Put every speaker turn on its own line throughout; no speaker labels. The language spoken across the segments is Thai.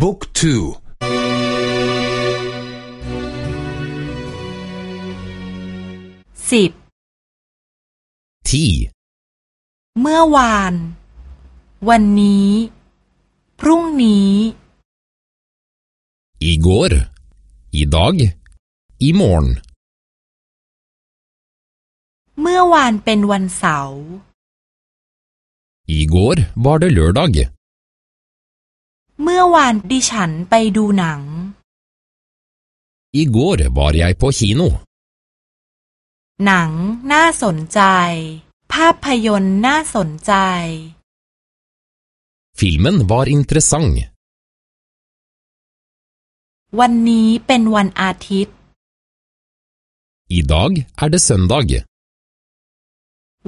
บุ๊กทู
สิบ
ที
เมื่อวาน วันนี้ พรุ่งนี้
i går i dag i morgen
เมื่อวานเป็นวันเสาร์
i går var det lørdag
เมื่อวานดิฉันไปดูหนัง
i går var jeg på kino
หนังน่าสนใจ ภาพยนตร์น่าสนใจ
filmen var interessant
วันนี้เป็นวันอาทิตย์
i dag er det søndag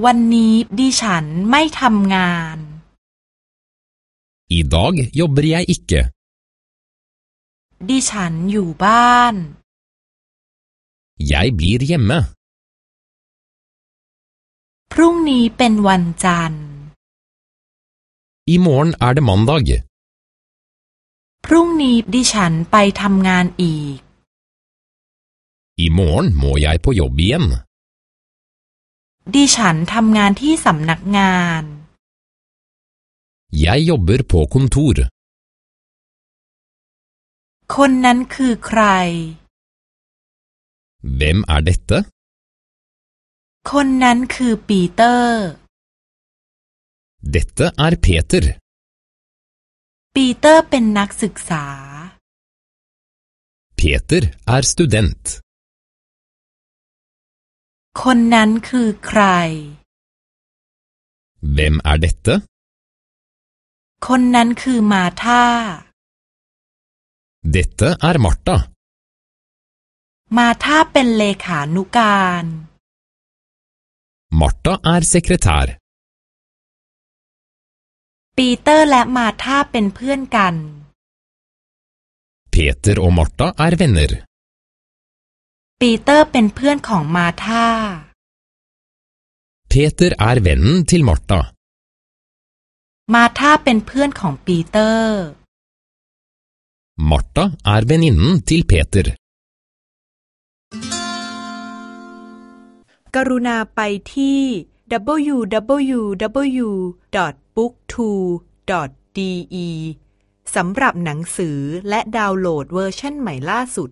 วันนี้ดิฉันไม่ทำงาน
i dag jobber jeg ikke
ดิฉันอยู่บ้าน
jeg blir hjemme
พรุ่งนี้เป็นวันจันทร์
i morgen er det mandag
พรุ่งนี้ดิฉันไปทำงานอีก
i morgen må jeg på jobb igjen
ดิฉันทำงานที่สำนักงาน
jeg jobber på kontor
คนนั้นคือใคร
hvem er dette
คนนั้นคือปีเตอร์
dette er Peter
ปีเตอร์เป็นนักศึกษา
Peter er student
คนนั้นคือใคร
hvem er dette
คนนั้นคือมาธา
dette er Martha
มาธาเป็นเลขานุการ
Martha er sekretær
ปีเตอร์และมาธาเป็นเพื่อนกัน
Peter og Martha er venner
ปีเตอร์เป็นเพื่อนของมาธา
Peter er vennen til Martha
มาธาเป็นเพื่อนของปีเตอร์
Martha er venninnen til Peter
กรุณาไปที่ www.booktwo.de สำหรับหนังสือและดาวน์โหลดเวอร์ชันใหม่ล่าสุด